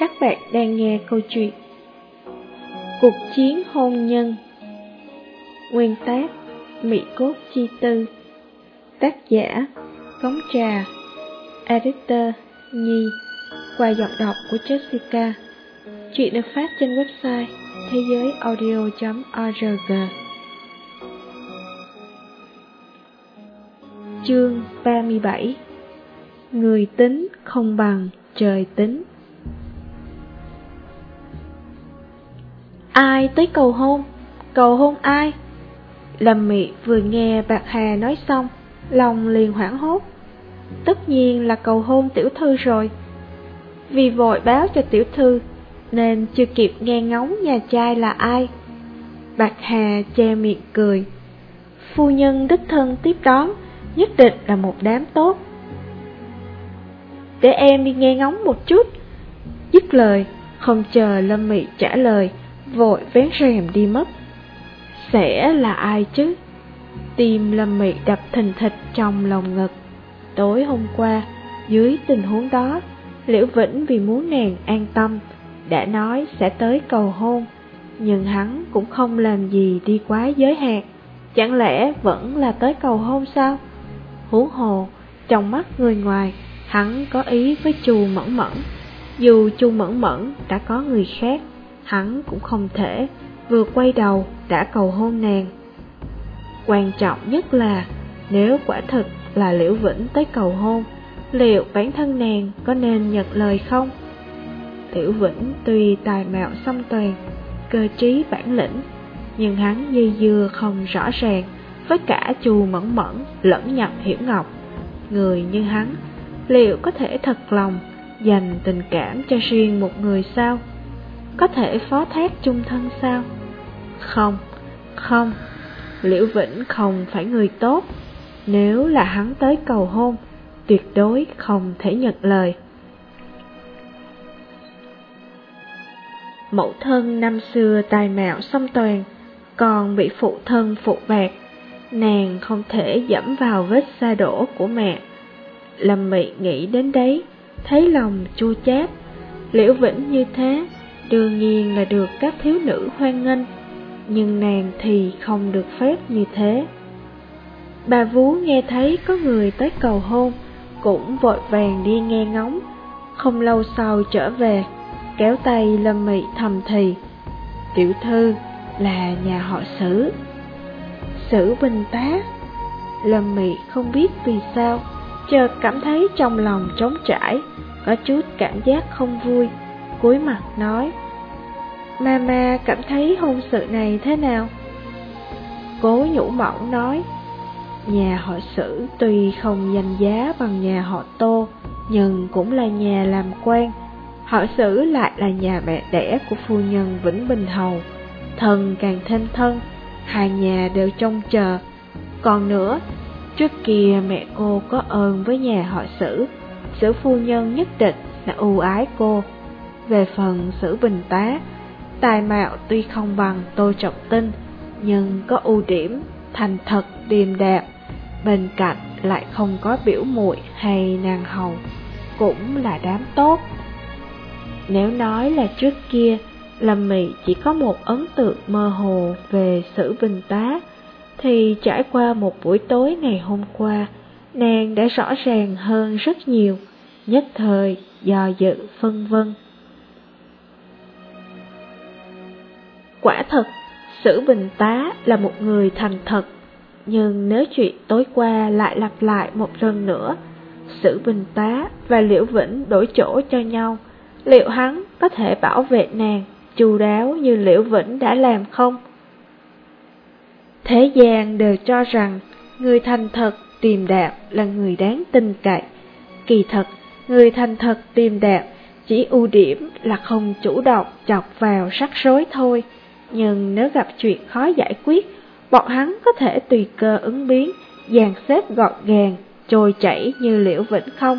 Các bạn đang nghe câu chuyện Cuộc chiến hôn nhân. Nguyên tác Mỹ Cốt Chi Tư. Tác giả Cống Trà. Editor Nhi. Qua giọng đọc của Jessica. Chuyện được phát trên website thế giới audio.org Chương 37 Người tính không bằng trời tính. Ai tới cầu hôn? Cầu hôn ai? Lâm Mị vừa nghe Bạc Hà nói xong, lòng liền hoảng hốt. Tất nhiên là cầu hôn tiểu thư rồi. Vì vội báo cho tiểu thư, nên chưa kịp nghe ngóng nhà trai là ai. Bạc Hà che miệng cười. Phu nhân đích thân tiếp đón, nhất định là một đám tốt. Để em đi nghe ngóng một chút. Dứt lời, không chờ Lâm Mị trả lời, vội vén rèm đi mất. Sẽ là ai chứ? Tim Lâm Mị đập thình thịch trong lòng ngực. Tối hôm qua, dưới tình huống đó, Liễu Vĩnh vì muốn nàng an tâm, đã nói sẽ tới cầu hôn, nhưng hắn cũng không làm gì đi quá giới hạn. Chẳng lẽ vẫn là tới cầu hôn sao? Huống hồ, trong mắt người ngoài, hắn có ý với Chu Mẫn Mẫn. Dù Chu Mẫn Mẫn đã có người khác, hắn cũng không thể vừa quay đầu đã cầu hôn nàng. Quan trọng nhất là nếu quả thật là Liễu Vĩnh tới cầu hôn, liệu bản thân nàng có nên nhận lời không? Liễu Vĩnh tuy tài mạo song toàn, cơ trí bản lĩnh, nhưng hắn dây dưa không rõ ràng với cả chù mẫn mẫn lẫn nhậm hiểu ngọc. Người như hắn, liệu có thể thật lòng dành tình cảm cho riêng một người sao? Có thể phó thác chung thân sao? Không, không, Liễu Vĩnh không phải người tốt, nếu là hắn tới cầu hôn, tuyệt đối không thể nhận lời. Mẫu thân năm xưa tài mạo song toàn, còn bị phụ thân phụ bạc, nàng không thể dẫm vào vết xa đổ của mẹ. Lâm Mị nghĩ đến đấy, thấy lòng chua chát, Liễu Vĩnh như thế đương nhiên là được các thiếu nữ hoan nghênh, nhưng nàng thì không được phép như thế. Bà Vú nghe thấy có người tới cầu hôn, cũng vội vàng đi nghe ngóng, không lâu sau trở về, kéo tay Lâm Mị thầm thì, tiểu thư là nhà họ Sử. Sử Bình Tá Lâm Mị không biết vì sao, chợt cảm thấy trong lòng trống trải, có chút cảm giác không vui cúi mặt nói, Mama, cảm thấy hôn sự này thế nào? Cố nhũ mỏng nói, Nhà họ sử tuy không danh giá bằng nhà họ tô, Nhưng cũng là nhà làm quan Họ sử lại là nhà mẹ đẻ của phu nhân Vĩnh Bình Hầu. Thân càng thêm thân, Hai nhà đều trông chờ. Còn nữa, Trước kia mẹ cô có ơn với nhà họ sử. Sử phu nhân nhất định là ưu ái cô về phần sử bình tá, tài mạo tuy không bằng tô trọng tinh, nhưng có ưu điểm, thành thật, điềm đạm, bên cạnh lại không có biểu muội hay nàng hầu, cũng là đám tốt. Nếu nói là trước kia, Lâm Mị chỉ có một ấn tượng mơ hồ về sử bình tá, thì trải qua một buổi tối ngày hôm qua, nàng đã rõ ràng hơn rất nhiều, nhất thời do dự phân vân. Quả thật, Sử Bình Tá là một người thành thật, nhưng nếu chuyện tối qua lại lặp lại một lần nữa, Sử Bình Tá và Liễu Vĩnh đổi chỗ cho nhau, liệu hắn có thể bảo vệ nàng chu đáo như Liễu Vĩnh đã làm không? Thế gian đều cho rằng người thành thật tìm đạt là người đáng tin cậy. Kỳ thật, người thành thật tìm đạt chỉ ưu điểm là không chủ động chọc vào rắc rối thôi. Nhưng nếu gặp chuyện khó giải quyết, bọn hắn có thể tùy cơ ứng biến, dàn xếp gọn gàng, trôi chảy như liễu vĩnh không.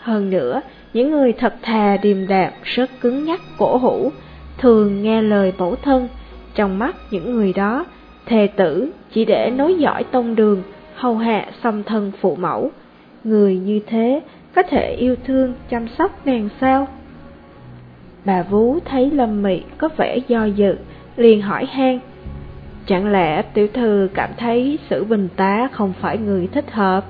Hơn nữa, những người thật thà điềm đạm, rất cứng nhắc cổ hủ, thường nghe lời mẫu thân, trong mắt những người đó, thề tử chỉ để nối dõi tông đường, hầu hạ song thân phụ mẫu. Người như thế có thể yêu thương, chăm sóc nàng sao? Bà Vú thấy Lâm Mị có vẻ do dự, liền hỏi han. Chẳng lẽ tiểu thư cảm thấy sử bình tá không phải người thích hợp?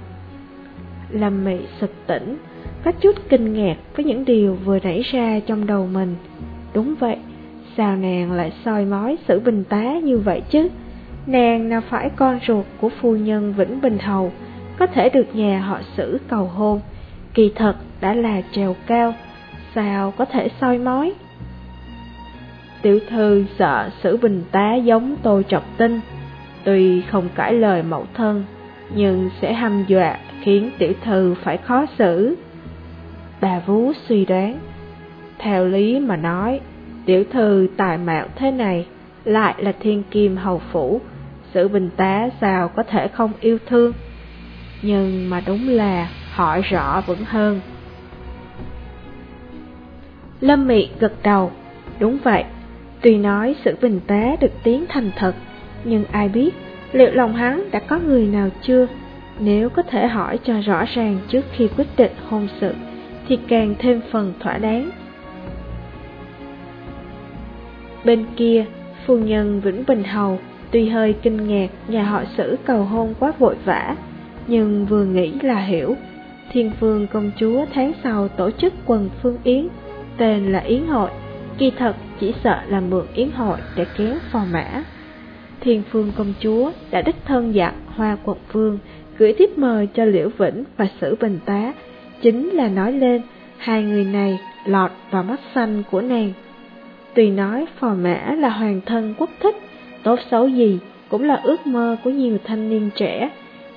Lâm Mị sực tỉnh, có chút kinh ngạc với những điều vừa nảy ra trong đầu mình. Đúng vậy, sao nàng lại soi mói sử bình tá như vậy chứ? Nàng nào phải con ruột của phu nhân Vĩnh Bình Hầu, có thể được nhà họ sử cầu hôn, kỳ thật đã là trèo cao, sao có thể soi mói? Tiểu thư sợ sử bình tá giống tôi trọc tinh, tuy không cãi lời mẫu thân, nhưng sẽ hăm dọa khiến tiểu thư phải khó xử. Bà Vú suy đoán, theo lý mà nói, tiểu thư tài mạo thế này lại là thiên kim hầu phủ, sử bình tá sao có thể không yêu thương. Nhưng mà đúng là hỏi rõ vẫn hơn. Lâm Mị gật đầu, đúng vậy, tuy nói sự bình tá được tiếng thành thật, nhưng ai biết liệu lòng hắn đã có người nào chưa? Nếu có thể hỏi cho rõ ràng trước khi quyết định hôn sự, thì càng thêm phần thỏa đáng. Bên kia, phu nhân Vĩnh Bình Hầu tuy hơi kinh ngạc nhà họ sử cầu hôn quá vội vã, nhưng vừa nghĩ là hiểu. Thiên Vương công chúa tháng sau tổ chức quần phương yến, tên là Yến hội, kỳ thật chỉ sợ là mượn Yến hội để kéo phò mã. Thiên Phương công chúa đã đích thân dặn Hoa quận vương gửi tiếp mời cho Liễu Vĩnh và Sử Bình Tá, chính là nói lên hai người này lọt vào mắt xanh của nàng. Tùy nói phò mã là hoàng thân quốc thích, tốt xấu gì cũng là ước mơ của nhiều thanh niên trẻ,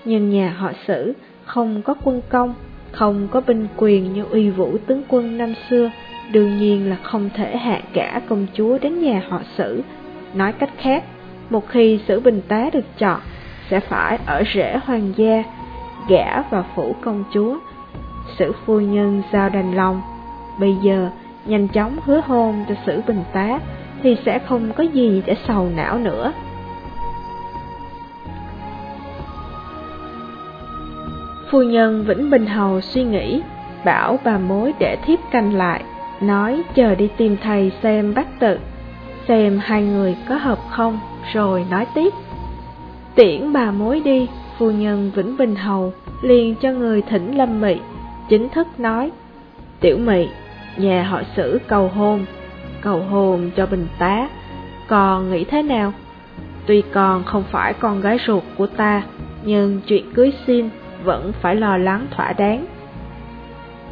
nhưng nhà họ Sử không có quân công, không có binh quyền như uy vũ tướng quân năm xưa, đương nhiên là không thể hạ cả công chúa đến nhà họ Sử. Nói cách khác, một khi Sử Bình Tá được chọn, sẽ phải ở rễ hoàng gia, gả và phủ công chúa. Sử phu nhân giao đành lòng, bây giờ nhanh chóng hứa hôn cho Sử Bình Tá thì sẽ không có gì để sầu não nữa. Phu nhân Vĩnh Bình Hầu suy nghĩ, bảo bà mối để thiếp canh lại, nói chờ đi tìm thầy xem bát tự, xem hai người có hợp không, rồi nói tiếp. Tiễn bà mối đi, phu nhân Vĩnh Bình Hầu liền cho người thỉnh Lâm Mị, chính thức nói, Tiểu Mị, nhà họ sử cầu hôn, cầu hôn cho Bình Tá, còn nghĩ thế nào? Tuy còn không phải con gái ruột của ta, nhưng chuyện cưới xin vẫn phải lo lắng thỏa đáng.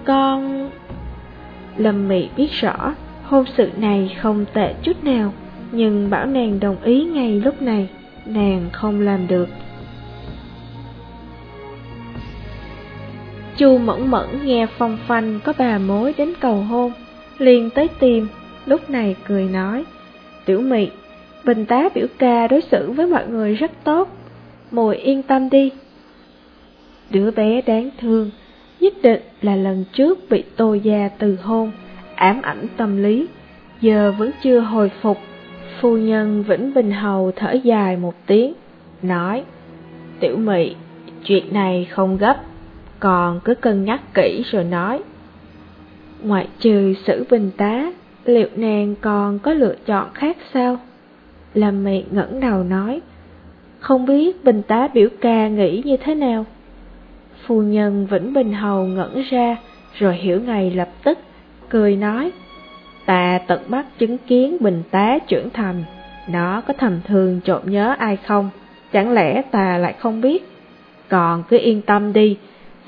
Con... Lâm Mị biết rõ, hôn sự này không tệ chút nào, nhưng bảo nàng đồng ý ngay lúc này, nàng không làm được. Chu mẫn mẫn nghe phong phanh có bà mối đến cầu hôn, liền tới tìm, lúc này cười nói, Tiểu Mị, Bình tá biểu ca đối xử với mọi người rất tốt, mùi yên tâm đi, Đứa bé đáng thương, nhất định là lần trước bị tô gia từ hôn, ám ảnh tâm lý, giờ vẫn chưa hồi phục. Phu nhân Vĩnh Bình Hầu thở dài một tiếng, nói, Tiểu mị, chuyện này không gấp, còn cứ cân nhắc kỹ rồi nói. Ngoại trừ sử bình tá, liệu nàng còn có lựa chọn khác sao? Lâm mị ngẩng đầu nói, không biết bình tá biểu ca nghĩ như thế nào? Phu nhân Vĩnh Bình Hầu ngẩn ra, rồi hiểu ngay lập tức, cười nói, ta tận mắt chứng kiến Bình Tá trưởng thành, nó có thầm thường trộm nhớ ai không, chẳng lẽ ta lại không biết? Còn cứ yên tâm đi,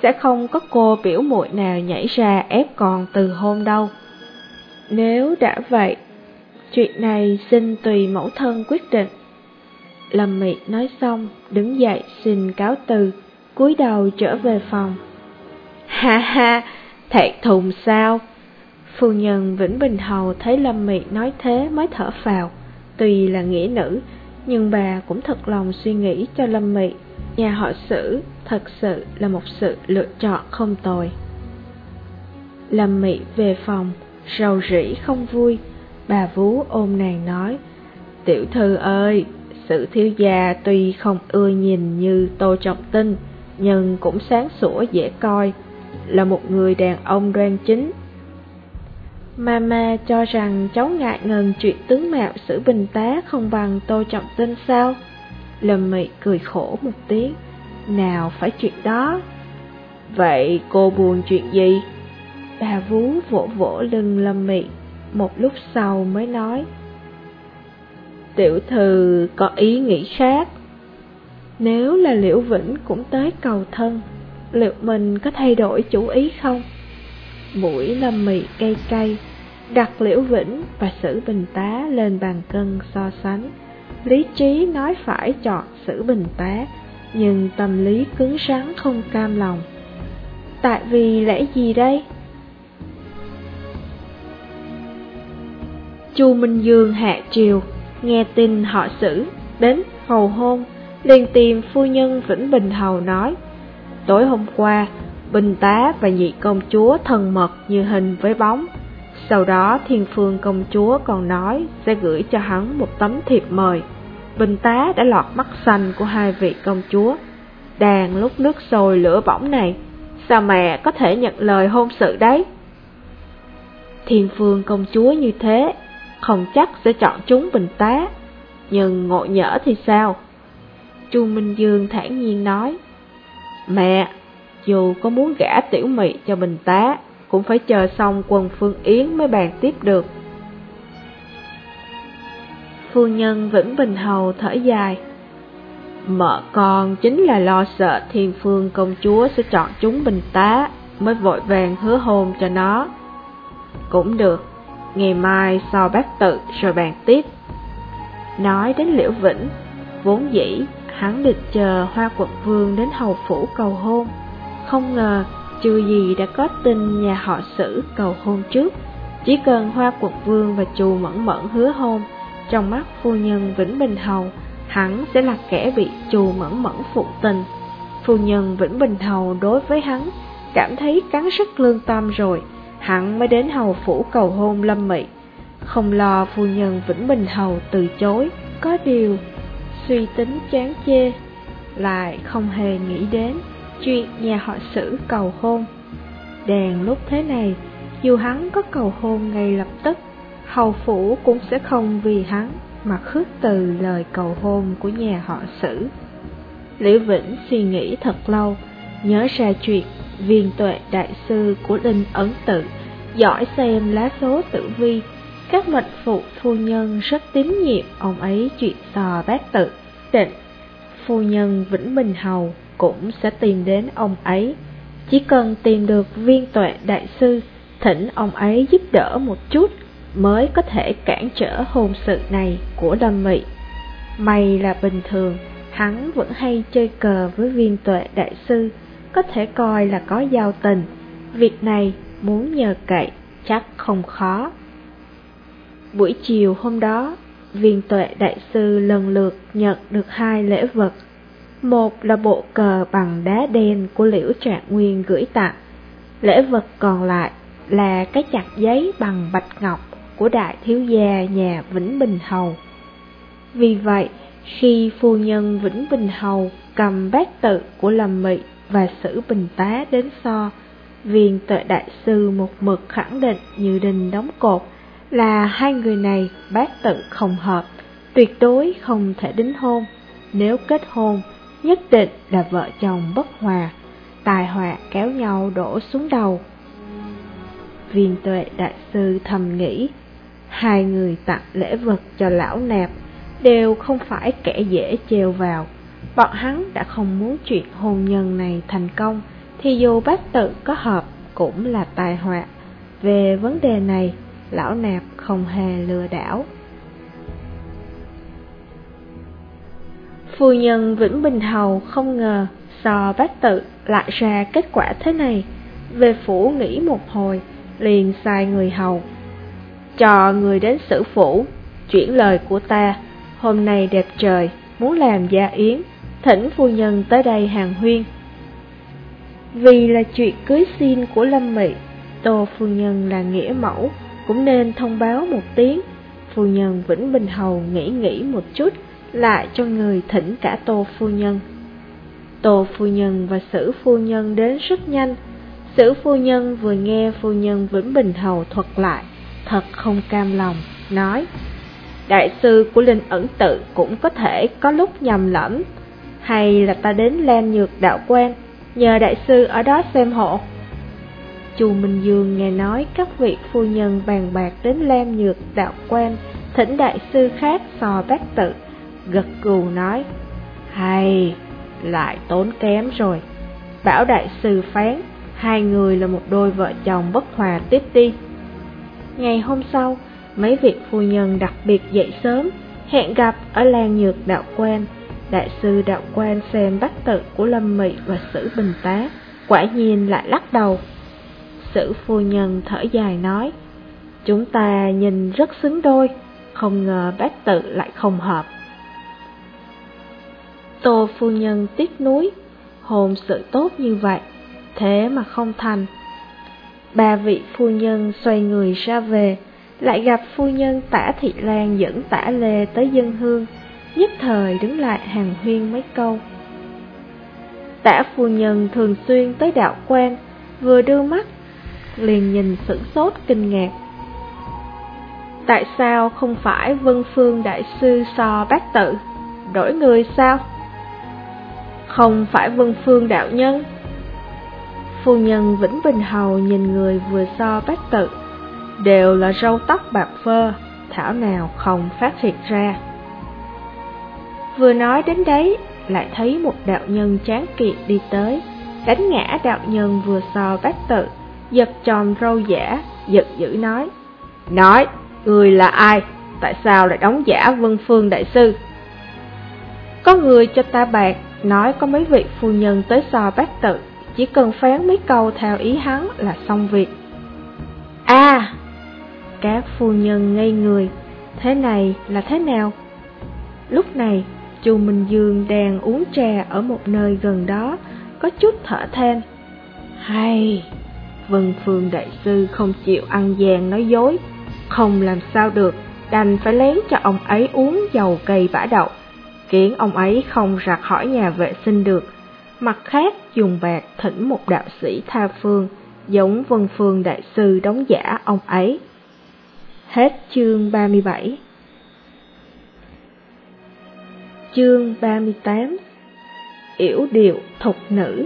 sẽ không có cô biểu muội nào nhảy ra ép con từ hôn đâu. Nếu đã vậy, chuyện này xin tùy mẫu thân quyết định. Lâm Mị nói xong, đứng dậy xin cáo từ cúi đầu trở về phòng. Ha ha, thẹn thùng sao? Phu nhân Vĩnh Bình Hầu thấy Lâm Mị nói thế mới thở phào, tuy là nghĩa nữ, nhưng bà cũng thật lòng suy nghĩ cho Lâm Mị. Nhà họ sử thật sự là một sự lựa chọn không tồi. Lâm Mị về phòng, rầu rĩ không vui, bà Vú ôm nàng nói, Tiểu thư ơi, sự thiếu gia tuy không ưa nhìn như tô trọng tinh, nhưng cũng sáng sủa dễ coi, là một người đàn ông đoan chính. Mama cho rằng cháu ngại ngần chuyện tướng mạo sử bình tá không bằng Tô Trọng Tinh sao? Lâm Mị cười khổ một tiếng, nào phải chuyện đó. Vậy cô buồn chuyện gì? Bà vú vỗ vỗ lưng Lâm Mị, một lúc sau mới nói. Tiểu thư có ý nghĩ khác. Nếu là Liễu Vĩnh cũng tới cầu thân, liệu mình có thay đổi chủ ý không? Mũi Lâm Mị cay cay, đặt Liễu Vĩnh và Sử Bình Tá lên bàn cân so sánh. Lý trí nói phải chọn Sử Bình Tá, nhưng tâm lý cứng rắn không cam lòng. Tại vì lẽ gì đây? Chu Minh Dương hạ triều, nghe tin họ xử, đến hầu hôn, liền tìm phu nhân Vĩnh Bình Hầu nói. Tối hôm qua, Bình tá và nhị công chúa thần mật như hình với bóng. Sau đó thiên phương công chúa còn nói sẽ gửi cho hắn một tấm thiệp mời. Bình tá đã lọt mắt xanh của hai vị công chúa. Đàn lúc nước sôi lửa bỏng này, sao mẹ có thể nhận lời hôn sự đấy? Thiên phương công chúa như thế, không chắc sẽ chọn chúng bình tá, nhưng ngộ nhỡ thì sao? Chu Minh Dương thản nhiên nói, Mẹ, dù có muốn gả tiểu mị cho bình tá, cũng phải chờ xong quần phương yến mới bàn tiếp được. Phu nhân Vĩnh Bình Hầu thở dài. Mợ con chính là lo sợ thiên phương công chúa sẽ chọn chúng bình tá, mới vội vàng hứa hôn cho nó. Cũng được, ngày mai so bác tự rồi bàn tiếp. Nói đến Liễu Vĩnh, vốn dĩ hắn định chờ Hoa Quận Vương đến hầu phủ cầu hôn. Không ngờ, chưa gì đã có tin nhà họ sử cầu hôn trước. Chỉ cần Hoa Quận Vương và Chù Mẫn Mẫn hứa hôn, trong mắt phu nhân Vĩnh Bình Hầu, hắn sẽ là kẻ bị Chù Mẫn Mẫn phụ tình. Phu nhân Vĩnh Bình Hầu đối với hắn, cảm thấy cắn sức lương tâm rồi, hắn mới đến hầu phủ cầu hôn Lâm Mị. Không lo phu nhân Vĩnh Bình Hầu từ chối, có điều suy tính chán chê, lại không hề nghĩ đến chuyện nhà họ sử cầu hôn. Đàn lúc thế này, dù hắn có cầu hôn ngay lập tức, hầu phủ cũng sẽ không vì hắn mà khước từ lời cầu hôn của nhà họ sử. Liễu Vĩnh suy nghĩ thật lâu, nhớ ra chuyện viên tuệ đại sư của Linh Ấn Tự, giỏi xem lá số tử vi, các mệnh phụ phu nhân rất tín nhiệm ông ấy chuyện sò bác tự, định phu nhân Vĩnh Bình Hầu cũng sẽ tìm đến ông ấy. Chỉ cần tìm được viên tuệ đại sư, thỉnh ông ấy giúp đỡ một chút mới có thể cản trở hôn sự này của Lâm Mị. May là bình thường, hắn vẫn hay chơi cờ với viên tuệ đại sư, có thể coi là có giao tình. Việc này muốn nhờ cậy chắc không khó. Buổi chiều hôm đó, viên tuệ đại sư lần lượt nhận được hai lễ vật một là bộ cờ bằng đá đen của Liễu Trạng Nguyên gửi tặng. Lễ vật còn lại là cái chặt giấy bằng bạch ngọc của đại thiếu gia nhà Vĩnh Bình Hầu. Vì vậy, khi phu nhân Vĩnh Bình Hầu cầm bát tự của Lâm Mị và Sử Bình Tá đến so, viên tuệ đại sư một mực khẳng định như đình đóng cột là hai người này bát tự không hợp, tuyệt đối không thể đính hôn. Nếu kết hôn, nhất định là vợ chồng bất hòa, tài họa kéo nhau đổ xuống đầu. Viên tuệ đại sư thầm nghĩ, hai người tặng lễ vật cho lão nạp đều không phải kẻ dễ treo vào. Bọn hắn đã không muốn chuyện hôn nhân này thành công, thì dù bác tự có hợp cũng là tài họa. Về vấn đề này, lão nạp không hề lừa đảo. Phu nhân Vĩnh Bình Hầu không ngờ so bác tự lại ra kết quả thế này. Về phủ nghĩ một hồi, liền sai người hầu. Cho người đến xử phủ, chuyển lời của ta, hôm nay đẹp trời, muốn làm gia yến, thỉnh phu nhân tới đây hàng huyên. Vì là chuyện cưới xin của Lâm Mị, Tô phu nhân là nghĩa mẫu, cũng nên thông báo một tiếng. Phu nhân Vĩnh Bình Hầu nghĩ nghĩ một chút, lại cho người thỉnh cả Tô Phu Nhân. Tô Phu Nhân và Sử Phu Nhân đến rất nhanh. Sử Phu Nhân vừa nghe Phu Nhân Vĩnh Bình Hầu thuật lại, thật không cam lòng, nói Đại sư của Linh ẩn tự cũng có thể có lúc nhầm lẫn Hay là ta đến Lam Nhược Đạo Quan Nhờ đại sư ở đó xem hộ Chu Minh Dương nghe nói các vị phu nhân bàn bạc đến Lam Nhược Đạo Quan Thỉnh đại sư khác sò bác tự Gật gù nói Hay, lại tốn kém rồi Bảo đại sư phán Hai người là một đôi vợ chồng bất hòa tiếp đi Ngày hôm sau mấy vị phu nhân đặc biệt dậy sớm, hẹn gặp ở Lan nhược đạo quan. Đại sư đạo quan xem bác tự của Lâm Mị và Sử Bình Tá, quả nhiên lại lắc đầu. Sử phu nhân thở dài nói, chúng ta nhìn rất xứng đôi, không ngờ bát tự lại không hợp. Tô phu nhân tiếc núi, hồn sự tốt như vậy, thế mà không thành. Ba vị phu nhân xoay người ra về, lại gặp phu nhân tả thị lan dẫn tả lê tới dân hương, nhất thời đứng lại hàng huyên mấy câu. Tả phu nhân thường xuyên tới đạo quan, vừa đưa mắt, liền nhìn sửng sốt kinh ngạc. Tại sao không phải Vân Phương Đại Sư so bát tự, đổi người sao? Không phải Vân Phương Đạo Nhân. Phu nhân Vĩnh Bình Hầu nhìn người vừa so bát tự, đều là râu tóc bạc phơ, thảo nào không phát hiện ra. Vừa nói đến đấy, lại thấy một đạo nhân chán kiệt đi tới, đánh ngã đạo nhân vừa so bát tự, giật tròn râu giả, giật dữ nói. Nói, người là ai? Tại sao lại đóng giả Vân Phương Đại Sư? Có người cho ta bạc, nói có mấy vị phu nhân tới sò bát tự, chỉ cần phán mấy câu theo ý hắn là xong việc. À, các phu nhân ngây người, thế này là thế nào? Lúc này, chu Minh Dương đang uống trà ở một nơi gần đó, có chút thở than. Hay, Vân Phương Đại Sư không chịu ăn gian nói dối, không làm sao được, đành phải lén cho ông ấy uống dầu cây bã đậu, khiến ông ấy không rạc khỏi nhà vệ sinh được. Mặt khác dùng bạc thỉnh một đạo sĩ tha phương, giống Vân Phương Đại Sư đóng giả ông ấy. Hết chương 37 Chương 38 Yểu điệu thục nữ.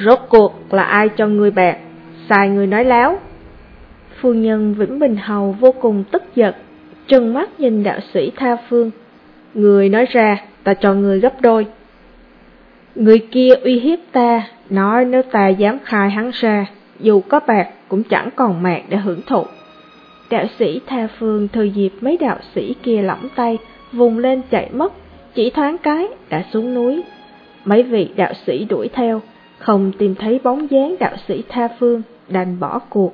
Rốt cuộc là ai cho người bạc, xài người nói láo. Phu nhân Vĩnh Bình Hầu vô cùng tức giận, trừng mắt nhìn đạo sĩ Tha Phương. Người nói ra, ta cho người gấp đôi. Người kia uy hiếp ta, nói nếu ta dám khai hắn ra, dù có bạc cũng chẳng còn mạng để hưởng thụ. Đạo sĩ tha phương thừa dịp mấy đạo sĩ kia lỏng tay, vùng lên chạy mất, chỉ thoáng cái đã xuống núi. Mấy vị đạo sĩ đuổi theo, không tìm thấy bóng dáng đạo sĩ tha phương, đành bỏ cuộc.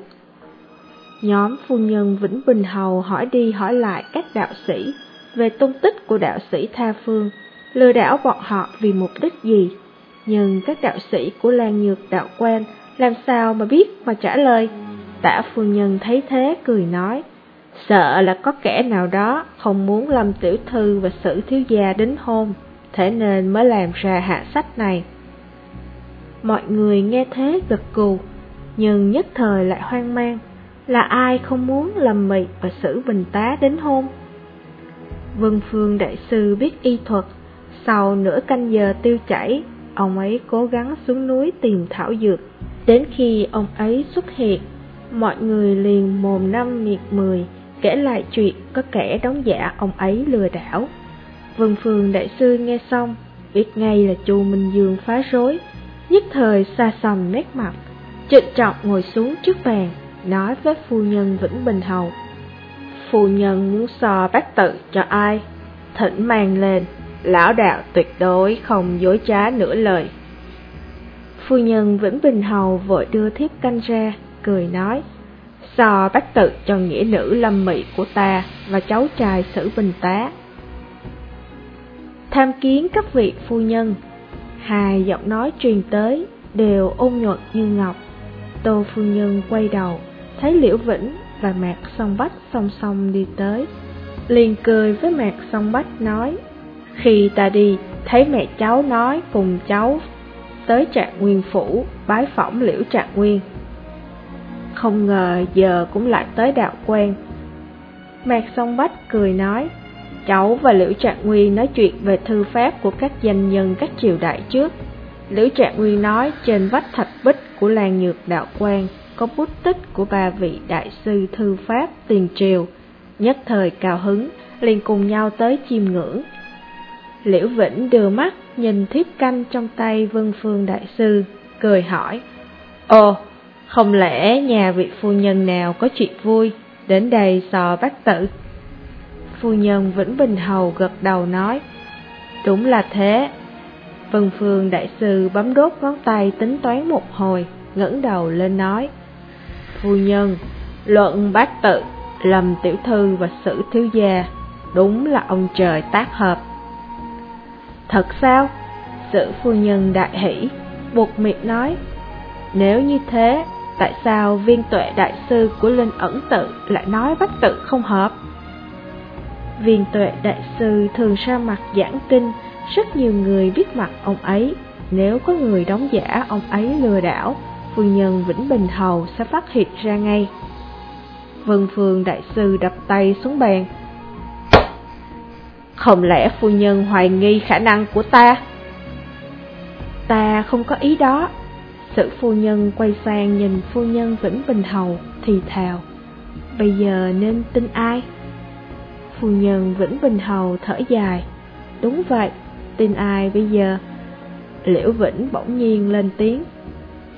Nhóm phu nhân Vĩnh Bình Hầu hỏi đi hỏi lại các đạo sĩ về tung tích của đạo sĩ tha phương, lừa đảo bọn họ vì mục đích gì. Nhưng các đạo sĩ của Lan Nhược đạo quan làm sao mà biết mà trả lời. Tả phu nhân thấy thế cười nói, sợ là có kẻ nào đó không muốn Lâm Tiểu Thư và Sử Thiếu Gia đính hôn, thế nên mới làm ra hạ sách này. Mọi người nghe thế gật cù, nhưng nhất thời lại hoang mang, là ai không muốn làm Mị và xử Bình Tá đến hôn? Vân Phương Đại Sư biết y thuật, sau nửa canh giờ tiêu chảy, ông ấy cố gắng xuống núi tìm thảo dược Đến khi ông ấy xuất hiện, mọi người liền mồm năm miệt mười, kể lại chuyện có kẻ đóng giả ông ấy lừa đảo. Vân Phương Đại Sư nghe xong, biết ngay là chu Minh Dương phá rối, nhất thời xa xăm nét mặt, trịnh trọng ngồi xuống trước bàn, nói với phu nhân Vĩnh Bình Hầu. Phu nhân muốn so bác tự cho ai? Thỉnh mang lên, lão đạo tuyệt đối không dối trá nửa lời. Phu nhân Vĩnh Bình Hầu vội đưa thiếp canh ra, cười nói, so bác tự cho nghĩa nữ lâm mị của ta và cháu trai sử bình tá. Tham kiến các vị phu nhân, hai giọng nói truyền tới, đều ôn nhuận như ngọc. Tô phu nhân quay đầu, thấy Liễu Vĩnh và Mạc Song Bách song song đi tới. Liền cười với Mạc Song Bách nói, khi ta đi, thấy mẹ cháu nói cùng cháu tới trạng nguyên phủ, bái phỏng liễu trạng nguyên. không ngờ giờ cũng lại tới đạo quan. Mạc Song Bách cười nói, cháu và Liễu Trạng Nguyên nói chuyện về thư pháp của các danh nhân các triều đại trước. Liễu Trạng Nguyên nói trên vách thạch bích của làng nhược đạo quan có bút tích của ba vị đại sư thư pháp tiền triều, nhất thời cao hứng, liền cùng nhau tới chiêm ngưỡng. Liễu Vĩnh đưa mắt nhìn thiếp canh trong tay Vân Phương Đại Sư, cười hỏi, Ồ, không lẽ nhà vị phu nhân nào có chuyện vui, đến đây sò bác tử? Phu nhân Vĩnh Bình Hầu gật đầu nói, Đúng là thế. Vân Phương Đại Sư bấm đốt ngón tay tính toán một hồi, ngẩng đầu lên nói, Phu nhân, luận bác tự, lầm tiểu thư và sử thiếu gia, đúng là ông trời tác hợp. Thật sao? Sử phu nhân đại hỷ, buộc miệng nói, nếu như thế, tại sao viên tuệ đại sư của Linh ẩn tự lại nói bách tự không hợp? Viên tuệ đại sư thường ra mặt giảng kinh, rất nhiều người biết mặt ông ấy. Nếu có người đóng giả ông ấy lừa đảo, phu nhân Vĩnh Bình Hầu sẽ phát hiện ra ngay. Vân Phương Đại Sư đập tay xuống bàn. Không lẽ phu nhân hoài nghi khả năng của ta? Ta không có ý đó. Sự phu nhân quay sang nhìn phu nhân Vĩnh Bình Hầu thì thào. Bây giờ nên tin ai? Phu nhân Vĩnh Bình Hầu thở dài. Đúng vậy, tin ai bây giờ? Liễu Vĩnh bỗng nhiên lên tiếng.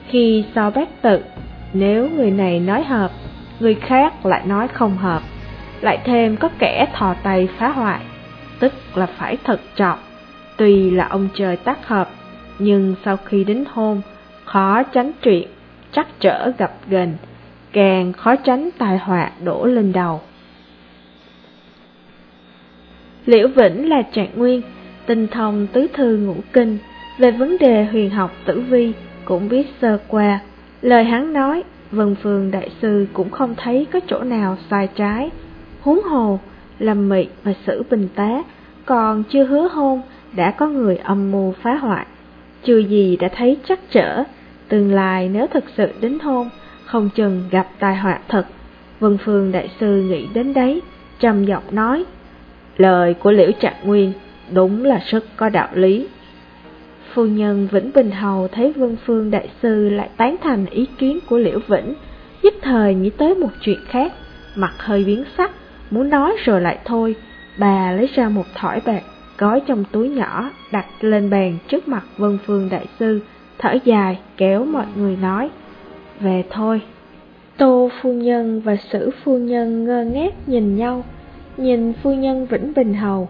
Khi so bác tự, nếu người này nói hợp, người khác lại nói không hợp, lại thêm có kẻ thò tay phá hoại, tức là phải thật trọng. Tuy là ông trời tác hợp, nhưng sau khi đính hôn, khó tránh chuyện, chắc trở gặp gần, càng khó tránh tai họa đổ lên đầu. Liễu Vĩnh là trạng nguyên, tinh thông tứ thư ngũ kinh, về vấn đề huyền học tử vi cũng biết sơ qua. Lời hắn nói, Vân Phương Đại Sư cũng không thấy có chỗ nào sai trái. Huống hồ, Lâm Mị và Sử Bình Tá còn chưa hứa hôn, đã có người âm mưu phá hoại. Chưa gì đã thấy chắc trở, tương lai nếu thực sự đến hôn, không chừng gặp tai họa thật. Vân Phương Đại Sư nghĩ đến đấy, trầm giọng nói, lời của Liễu Trạng Nguyên đúng là rất có đạo lý. Phu nhân Vĩnh Bình Hầu thấy Vân Phương Đại Sư lại tán thành ý kiến của Liễu Vĩnh, nhất thời nghĩ tới một chuyện khác, mặt hơi biến sắc, muốn nói rồi lại thôi. Bà lấy ra một thỏi bạc, gói trong túi nhỏ, đặt lên bàn trước mặt Vân Phương Đại Sư, thở dài, kéo mọi người nói, về thôi. Tô phu nhân và sử phu nhân ngơ ngác nhìn nhau, nhìn phu nhân Vĩnh Bình Hầu,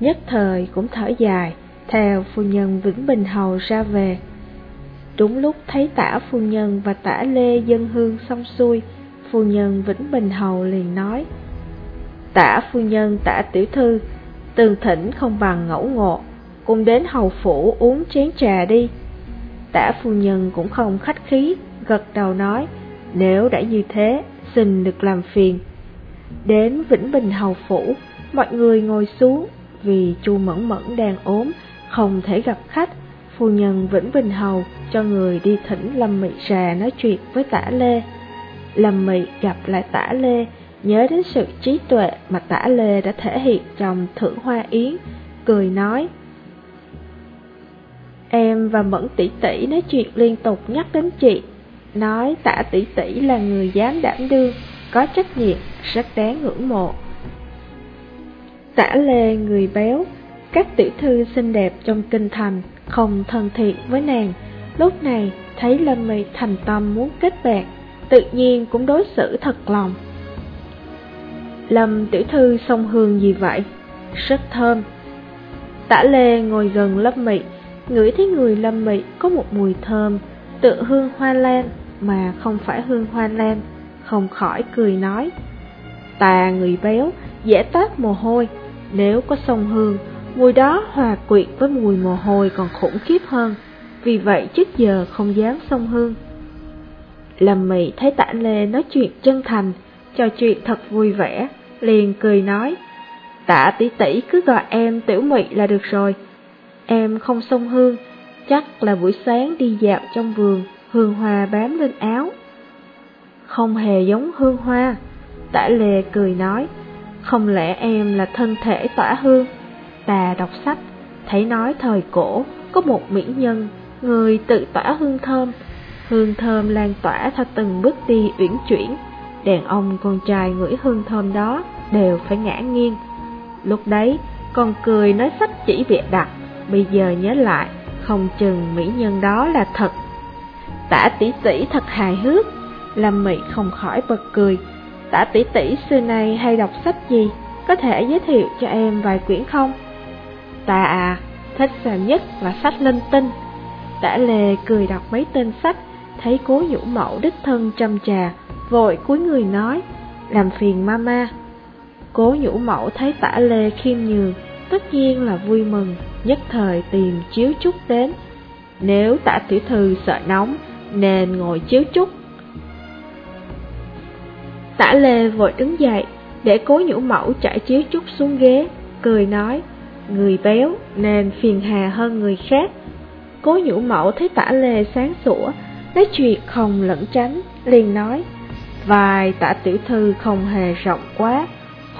nhất thời cũng thở dài, theo phu nhân Vĩnh Bình Hầu ra về. Đúng lúc thấy tả phu nhân và tả lê dân hương xong xuôi, phu nhân Vĩnh Bình Hầu liền nói, Tả phu nhân tả tiểu thư, tường thỉnh không bằng ngẫu ngộ, cùng đến hầu phủ uống chén trà đi. Tả phu nhân cũng không khách khí, gật đầu nói, nếu đã như thế, xin được làm phiền. Đến Vĩnh Bình hầu phủ, mọi người ngồi xuống, vì chu Mẫn Mẫn đang ốm, không thể gặp khách, phu nhân Vĩnh Bình Hầu cho người đi thỉnh Lâm Mị rà nói chuyện với tả Lê. Lâm Mị gặp lại tả Lê, nhớ đến sự trí tuệ mà tả Lê đã thể hiện trong thưởng hoa yến, cười nói. Em và Mẫn tỷ tỷ nói chuyện liên tục nhắc đến chị, nói tả tỷ tỷ là người dám đảm đương, có trách nhiệm, rất đáng ngưỡng mộ. Tả Lê người béo, các tiểu thư xinh đẹp trong kinh thành không thân thiện với nàng, lúc này thấy Lâm Mị thành tâm muốn kết bạn, tự nhiên cũng đối xử thật lòng. Lâm tiểu thư sông hương gì vậy? Rất thơm. Tả Lê ngồi gần Lâm Mị, ngửi thấy người Lâm Mị có một mùi thơm, tựa hương hoa lan mà không phải hương hoa lan, không khỏi cười nói. Tà người béo, dễ toát mồ hôi, nếu có sông hương Mùi đó hòa quyện với mùi mồ hôi còn khủng khiếp hơn, vì vậy trước giờ không dám xông hương. Lâm Mị thấy Tả Lê nói chuyện chân thành, trò chuyện thật vui vẻ, liền cười nói, Tả tỷ tỷ cứ gọi em Tiểu Mị là được rồi. Em không xông hương, chắc là buổi sáng đi dạo trong vườn, hương hoa bám lên áo. không hề giống hương hoa. Tả lê cười nói, không lẽ em là thân thể tỏa hương? Ta đọc sách, thấy nói thời cổ có một mỹ nhân, người tự tỏa hương thơm, hương thơm lan tỏa theo từng bước đi uyển chuyển, đàn ông con trai ngửi hương thơm đó đều phải ngã nghiêng. Lúc đấy, còn cười nói sách chỉ việc đặt, bây giờ nhớ lại, không chừng mỹ nhân đó là thật. Tả tỷ tỷ thật hài hước, làm Mị không khỏi bật cười. Tả tỷ tỷ xưa nay hay đọc sách gì, có thể giới thiệu cho em vài quyển không? tà à, thích xem nhất là sách linh tinh. Tả lề cười đọc mấy tên sách, thấy cố nhũ mẫu đích thân trầm trà, vội cúi người nói, làm phiền mama. Cố nhũ mẫu thấy tả lê khiêm nhường, tất nhiên là vui mừng, nhất thời tìm chiếu trúc đến. Nếu tả tiểu thư sợ nóng, nên ngồi chiếu trúc. Tả lê vội đứng dậy, để cố nhũ mẫu trải chiếu chút xuống ghế, cười nói, người béo nên phiền hà hơn người khác. Cố nhũ mẫu thấy tả lê sáng sủa, nói chuyện không lẫn tránh, liền nói, vài tả tiểu thư không hề rộng quá,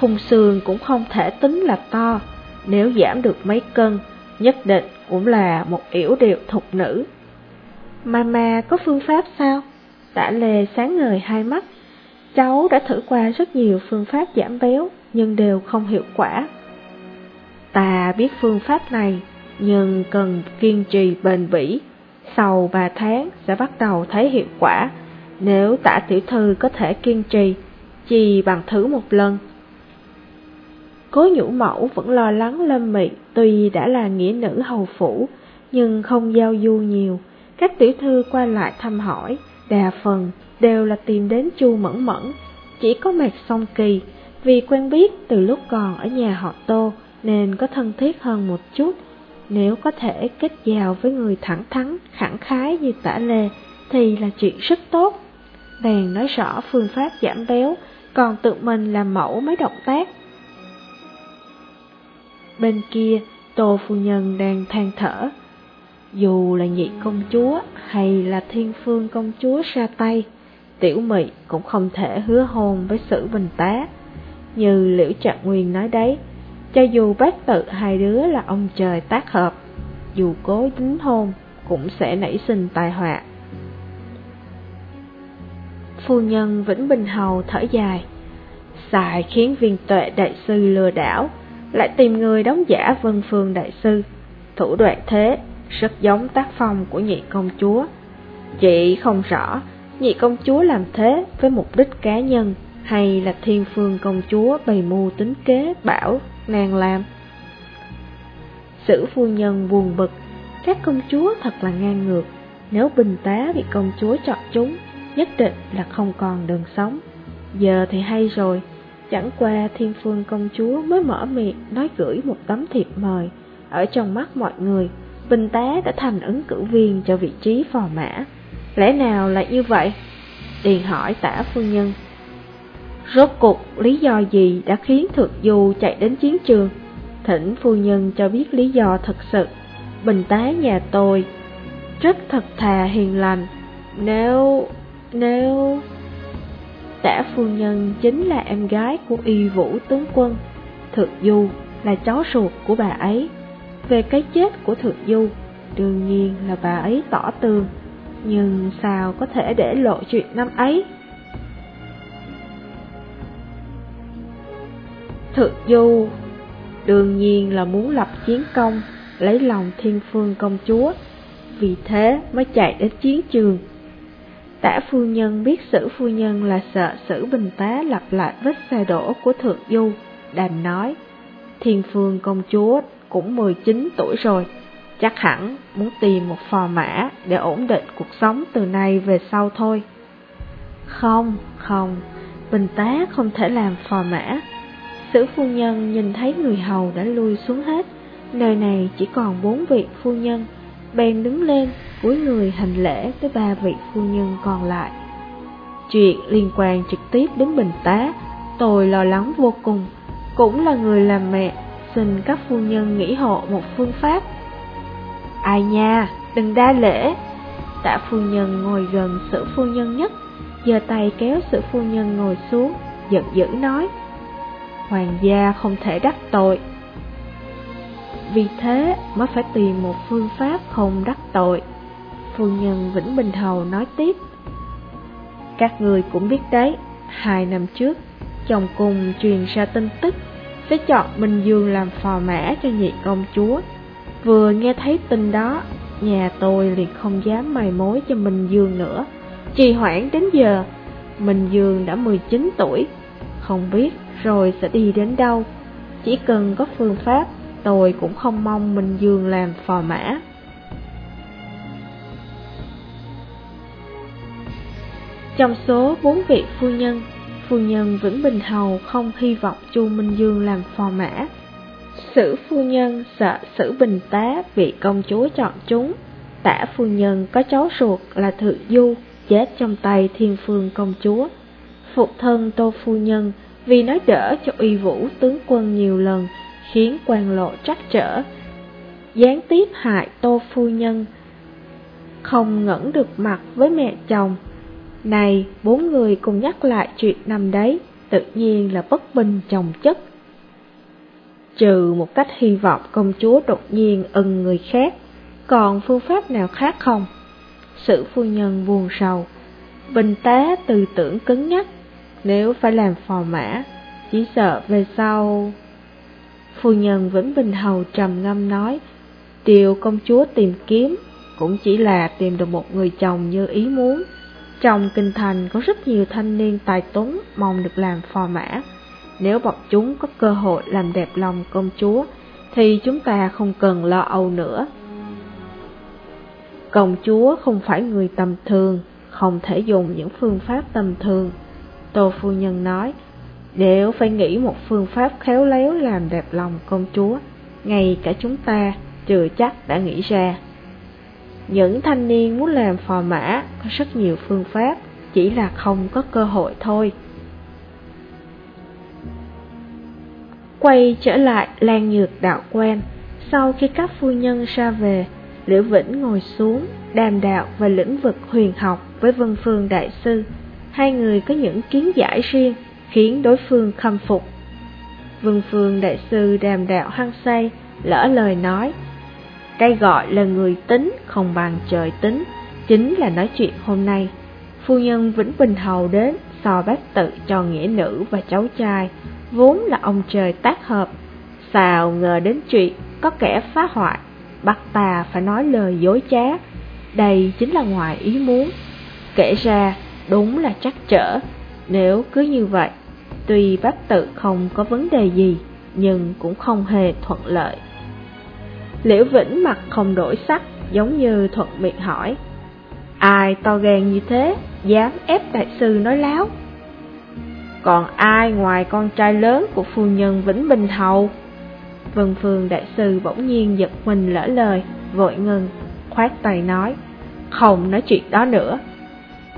khung xương cũng không thể tính là to, nếu giảm được mấy cân, nhất định cũng là một yểu điệu thục nữ. Mama có phương pháp sao? Tả lê sáng ngời hai mắt. Cháu đã thử qua rất nhiều phương pháp giảm béo, nhưng đều không hiệu quả. Ta biết phương pháp này, nhưng cần kiên trì bền bỉ. Sau ba tháng sẽ bắt đầu thấy hiệu quả. Nếu tả tiểu thư có thể kiên trì, chỉ bằng thử một lần. Cố nhũ mẫu vẫn lo lắng lâm mị, tuy đã là nghĩa nữ hầu phủ, nhưng không giao du nhiều. Các tiểu thư qua lại thăm hỏi, đa phần đều là tìm đến chu mẫn mẫn, chỉ có mạc song kỳ, vì quen biết từ lúc còn ở nhà họ tô nên có thân thiết hơn một chút. Nếu có thể kết giao với người thẳng thắn, khẳng khái như tả lê thì là chuyện rất tốt. Bèn nói rõ phương pháp giảm béo, còn tự mình làm mẫu mấy động tác. Bên kia, Tô Phu Nhân đang than thở, dù là nhị công chúa hay là thiên phương công chúa ra tay, tiểu mị cũng không thể hứa hôn với sử bình tá. Như liễu trạng nguyên nói đấy, cho dù bác tự hai đứa là ông trời tác hợp, dù cố tính hôn cũng sẽ nảy sinh tai họa. Phu nhân Vĩnh Bình Hầu thở dài, xài khiến viên tuệ đại sư lừa đảo, lại tìm người đóng giả vân phương đại sư. Thủ đoạn thế rất giống tác phong của nhị công chúa. Chị không rõ nhị công chúa làm thế với mục đích cá nhân hay là thiên phương công chúa bày mưu tính kế bảo nàng làm. Sử phu nhân buồn bực, các công chúa thật là ngang ngược, nếu bình tá bị công chúa chọn chúng, nhất định là không còn đường sống. Giờ thì hay rồi, chẳng qua thiên phương công chúa mới mở miệng nói gửi một tấm thiệp mời, ở trong mắt mọi người Bình tá đã thành ứng cử viên cho vị trí phò mã. Lẽ nào lại như vậy? Điền hỏi tả phu nhân. Rốt cuộc, lý do gì đã khiến Thượng Du chạy đến chiến trường? Thỉnh phu nhân cho biết lý do thật sự. Bình tá nhà tôi rất thật thà hiền lành. Nếu... nếu... Tả phu nhân chính là em gái của y vũ tướng quân. Thượng Du là cháu ruột của bà ấy. Về cái chết của Thượng Du, đương nhiên là bà ấy tỏ tường, nhưng sao có thể để lộ chuyện năm ấy? Thượng Du đương nhiên là muốn lập chiến công, lấy lòng thiên phương công chúa, vì thế mới chạy đến chiến trường. Tả phu nhân biết sử phu nhân là sợ sử bình tá lặp lại vết xe đổ của thượng du, đành nói, thiên phương công chúa cũng 19 tuổi rồi, chắc hẳn muốn tìm một phò mã để ổn định cuộc sống từ nay về sau thôi. Không, không, Bình tá không thể làm phò mã. Sử phu nhân nhìn thấy người hầu đã lui xuống hết, nơi này chỉ còn bốn vị phu nhân, bèn đứng lên, cúi người hành lễ với ba vị phu nhân còn lại. Chuyện liên quan trực tiếp đến Bình tá, tôi lo lắng vô cùng, cũng là người làm mẹ xin các phu nhân nghĩ hộ một phương pháp. Ai nha, đừng đa lễ. Tạ phu nhân ngồi gần sử phu nhân nhất, giơ tay kéo sử phu nhân ngồi xuống, giận dữ nói, Hoàng gia không thể đắc tội. Vì thế mới phải tìm một phương pháp không đắc tội. Phu nhân Vĩnh Bình Hầu nói tiếp, Các người cũng biết đấy, hai năm trước, chồng cùng truyền ra tin tức sẽ chọn Minh Dương làm phò mã cho nhị công chúa. Vừa nghe thấy tin đó, nhà tôi liền không dám mày mối cho Minh Dương nữa. Trì hoãn đến giờ, Minh Dương đã 19 tuổi, không biết rồi sẽ đi đến đâu. Chỉ cần có phương pháp, tôi cũng không mong Minh Dương làm phò mã. Trong số bốn vị phu nhân, phu nhân Vĩnh Bình Hầu không hy vọng Chu Minh Dương làm phò mã. Sử phu nhân sợ Sử Bình Tá bị công chúa chọn chúng. Tả phu nhân có cháu ruột là Thự Du, chết trong tay thiên phương công chúa. Phụ thân Tô phu nhân vì nói đỡ cho uy vũ tướng quân nhiều lần, khiến quan lộ trắc trở. Gián tiếp hại Tô phu nhân, không ngẩn được mặt với mẹ chồng này, bốn người cùng nhắc lại chuyện năm đấy, tự nhiên là bất bình chồng chất. Trừ một cách hy vọng công chúa đột nhiên ưng người khác, còn phương pháp nào khác không? Sự phu nhân buồn sầu, bình tá tư tưởng cứng nhắc, nếu phải làm phò mã, chỉ sợ về sau... Phu nhân Vĩnh Bình Hầu trầm ngâm nói, điều công chúa tìm kiếm cũng chỉ là tìm được một người chồng như ý muốn, trong kinh thành có rất nhiều thanh niên tài tuấn mong được làm phò mã. Nếu bọn chúng có cơ hội làm đẹp lòng công chúa, thì chúng ta không cần lo âu nữa. Công chúa không phải người tầm thường, không thể dùng những phương pháp tầm thường. Tô phu nhân nói, nếu phải nghĩ một phương pháp khéo léo làm đẹp lòng công chúa, ngay cả chúng ta chưa chắc đã nghĩ ra. Những thanh niên muốn làm phò mã có rất nhiều phương pháp, chỉ là không có cơ hội thôi. Quay trở lại Lan Nhược đạo quan, sau khi các phu nhân ra về, Liễu Vĩnh ngồi xuống, đàm đạo về lĩnh vực huyền học với Vân Phương Đại Sư. Hai người có những kiến giải riêng, khiến đối phương khâm phục. Vân Phương Đại Sư đàm đạo hăng say, lỡ lời nói, cái gọi là người tính không bằng trời tính, chính là nói chuyện hôm nay. Phu nhân Vĩnh Bình Hầu đến, so bác tự cho nghĩa nữ và cháu trai, vốn là ông trời tác hợp. Sao ngờ đến chuyện có kẻ phá hoại, bắt ta phải nói lời dối trá. Đây chính là ngoài ý muốn. Kể ra, đúng là chắc trở, nếu cứ như vậy, tuy bác tự không có vấn đề gì, nhưng cũng không hề thuận lợi. Liễu Vĩnh mặt không đổi sắc, giống như thuận miệng hỏi. Ai to gan như thế, dám ép đại sư nói láo? Còn ai ngoài con trai lớn của phu nhân Vĩnh Bình Hầu? Vân Phương đại sư bỗng nhiên giật mình lỡ lời, vội ngừng, khoát tay nói, không nói chuyện đó nữa.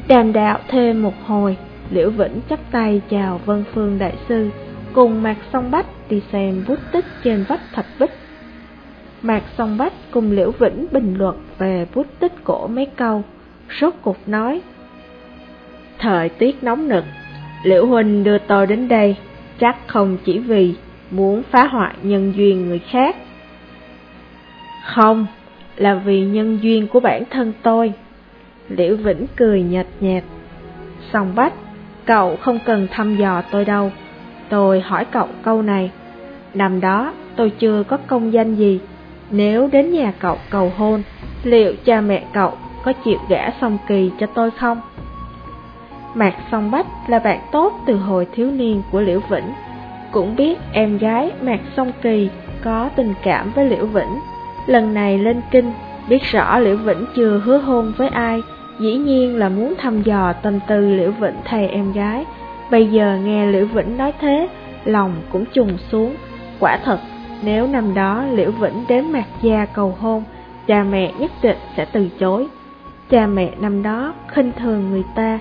Đàm đạo thêm một hồi, Liễu Vĩnh chắp tay chào Vân Phương đại sư, cùng Mạc Song Bách đi xem bút tích trên vách thạch bích Mạc Song Bách cùng Liễu Vĩnh bình luận về bút tích cổ mấy câu, sốt cục nói. Thời tiết nóng nực, Liễu Huynh đưa tôi đến đây, chắc không chỉ vì muốn phá hoại nhân duyên người khác. Không, là vì nhân duyên của bản thân tôi. Liễu Vĩnh cười nhạt nhạt. Song Bách, cậu không cần thăm dò tôi đâu. Tôi hỏi cậu câu này. Năm đó tôi chưa có công danh gì nếu đến nhà cậu cầu hôn, liệu cha mẹ cậu có chịu gả song kỳ cho tôi không? Mạc Song Bách là bạn tốt từ hồi thiếu niên của Liễu Vĩnh, cũng biết em gái Mạc Song Kỳ có tình cảm với Liễu Vĩnh. Lần này lên kinh, biết rõ Liễu Vĩnh chưa hứa hôn với ai, dĩ nhiên là muốn thăm dò tâm tư Liễu Vĩnh thầy em gái. Bây giờ nghe Liễu Vĩnh nói thế, lòng cũng trùng xuống, quả thật nếu năm đó Liễu Vĩnh đến mặt gia cầu hôn, cha mẹ nhất định sẽ từ chối. Cha mẹ năm đó khinh thường người ta,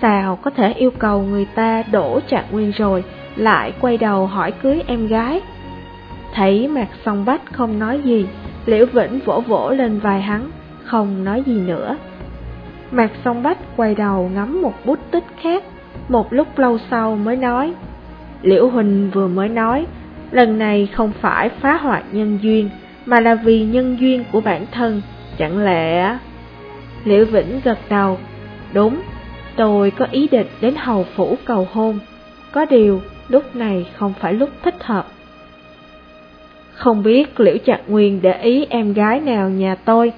sao có thể yêu cầu người ta đổ trạng nguyên rồi, lại quay đầu hỏi cưới em gái. Thấy mặt song bách không nói gì, Liễu Vĩnh vỗ vỗ lên vai hắn, không nói gì nữa. Mạc song bách quay đầu ngắm một bút tích khác, một lúc lâu sau mới nói. Liễu Huỳnh vừa mới nói, lần này không phải phá hoại nhân duyên, mà là vì nhân duyên của bản thân, chẳng lẽ... Liễu Vĩnh gật đầu, đúng, tôi có ý định đến hầu phủ cầu hôn, có điều lúc này không phải lúc thích hợp. Không biết Liễu Chặt Nguyên để ý em gái nào nhà tôi.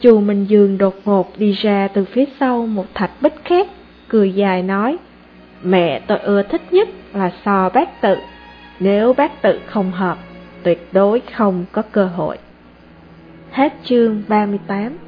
Chù Minh Dương đột ngột đi ra từ phía sau một thạch bích khác, cười dài nói, mẹ tôi ưa thích nhất là sò bát tự, nếu bát tự không hợp, tuyệt đối không có cơ hội. Hết chương 38